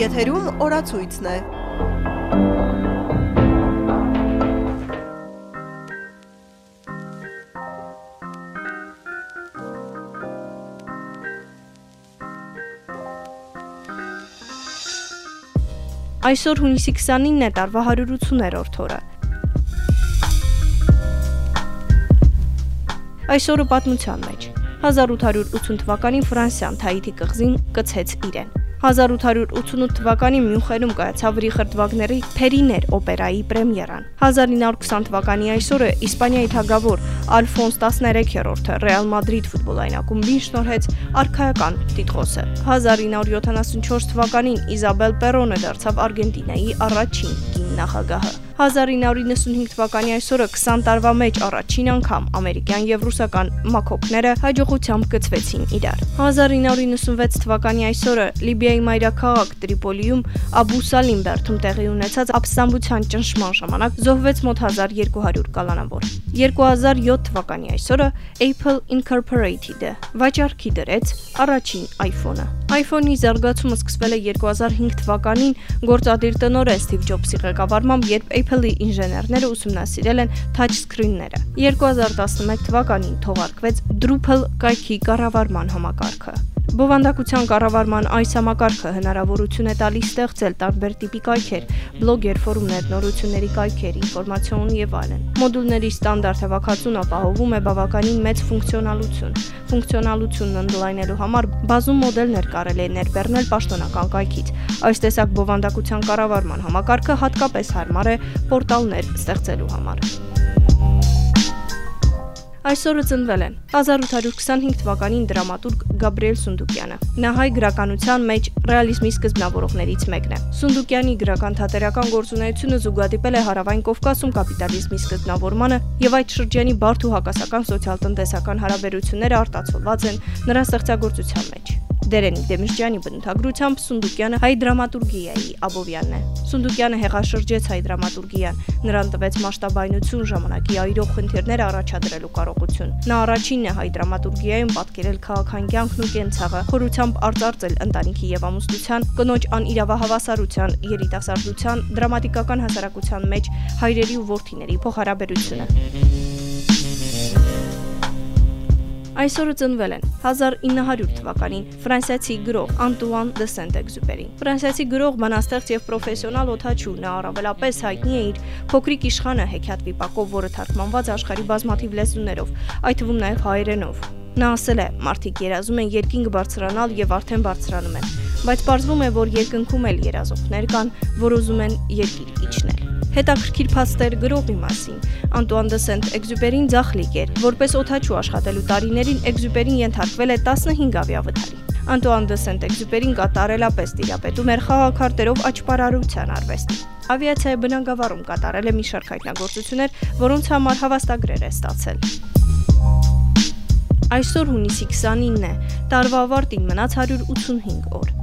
Եթերում օրացույցն է։ Այսօր հունիսի 29-ն է տարվա 180-րդ օրը։ Այսօրը պատմության մեջ 1880 թվականին Ֆրանսիան Թայիթի կղզին կցեց իրեն։ 1888 թվականին Մյունխենում կայացավ Ռիխարդ Վագների Փերիներ օպերայի պրեմիերան։ 1920 թվականի այսօրը Իսպանիայի թագավոր Ալֆոնս 13-րդը Ռեալ Մադրիդ ֆուտբոլային ակումբին շնորհեց արքայական տիտղոսը։ 1974 թվականին Իզաբել Պերոնը դարձավ Արգենտինայի առաջին կին նախագահը։ 1995 թվականի այսօրը 20 տարվա մեջ առաջին անգամ ամերիկյան եւ ռուսական մակոկները հաջողությամբ գծվեցին իրար։ 1996 թվականի այսօրը Լիբիայի մայրաքաղաք Տրիպոլիում Աբու Սալիմ բերդում տեղի ունեցած ապստամբության ճնշման ժամանակ զոհվեց մոտ 1200 կալանավոր։ 2007 թվականի այսօրը Apple Incorporated-ը վաճառքի դրեց առաջին iPhone-ը։ iPhone-ի զարգացումը սկսվել է 2005 թվականին գործադիր տնօրեն Steve Jobs-ի ղեկավարմամբ, երբ Apple-ի ինժեներները ուսումնասիրել են touchscreen-ները։ 2011 թվականին թողարկվեց Drupal կայքի կառավարման համակարգը։ Բովանդակության կառավարման այս համակարգը հնարավորություն է տալիս ստեղծել տարբեր տիպի կայքեր, բլոգեր, ֆորումներ, նորությունների կայքեր, ինֆորմացիոն եւ այլն։ Մոդուլների ստանդարտ հավաքածուն ապահովում է բավականին մեծ ֆունկցիոնալություն։ Ֆունկցիոնալությունն ընդլայնելու համար բազում մոդելներ կարելի է ներբեռնել պաշտոնական կայքից։ Այս տեսակ բովանդակության կառավարման համակարգը հատկապես հարմար է պորտալներ ստեղծելու համար։ Այսօրը ծնվել են 1825 թվականին դրամատուրգ Գաբրիել Սունդուկյանը։ Նա հայ գրականության մեջ ռեալիզմի սկզբնավորողներից մեկն է։ Սունդուկյանի գրական թատերական գործունեությունը զուգադիպել է Հարավային Կովկասում կապիտալիզմի սկզբնավորմանը եւ այդ շրջանի բարդ ու հակասական սոցիալ-տնտեսական հարաբերությունները արտացոլված են նրա ստեղծագործության մեջ։ Դերենիկ Դեմիրճյանի բնութագրությամբ Սունդուկյանը հայ դրամատուրգիայի Աբովյանն է։ Սունդուկյանը հեղաշրջեց հայ դրամատուրգիան, նրան տվեց մասշտաբայնություն ժամանակի այրող խնդիրներ առաջադրելու կարողություն։ Նա առաջինն է հայ դրամատուրգիայում պատկերել քաղաքական կյանքն ու կենցաղը, խորությամբ արձարծել ընտանիքի եւ ամուսնության, կնոջ անիրավահավասարության, երիտասարդության, դրամատիկական հասարակության մեջ հայրերի ու ворթիների փոխհարաբերությունը։ Այսօրը ծնվել են 1900 թվականին ֆրանսիացի գրող Անտուան դե Սենտ-Էքզուպերին։ Ֆրանսիացի գրող, բանաստեղծ եւ պրոֆեսիոնալ օթաչու նա առավելապես հայտնի է իր փոքրիկ իշխանը հեքիաթ վիպակով, որը թարգմանված աշխարհի բազմաթիվ լեզուներով, այդ թվում նաեւ հայերենով։ Նա ասել է. «Մարդիկ երազում են երկինք բարձրանալ եւ արդեն բարձրանում են, բայց պարզվում է, որ երկնքում էլ երազողներ կան, որ ուզում են երկիր իջնել»։ Հետաքրքիր փաստեր գրողի մասին։ Անտուան դե Սենտ-Էքզյուպերին ձախլիկ էր։ Որպես օթաչու աշխատելու տարիներին Էքզյուպերին ենթարկվել է 15-ավյա վթարի։ Անտուան դե Սենտ-Էքզյուպերին կատարելապես տիրապետում էր խաղաքարտերով աճպարարության արվեստի։ Ավիացիայի բնագավառում կատարել է մի շարք հայտնագործություններ, որոնց համար հավաստագրեր է ստացել։ Այսօր հունիսի 29-ն է, տարվա ավարտին մնաց 185 օր։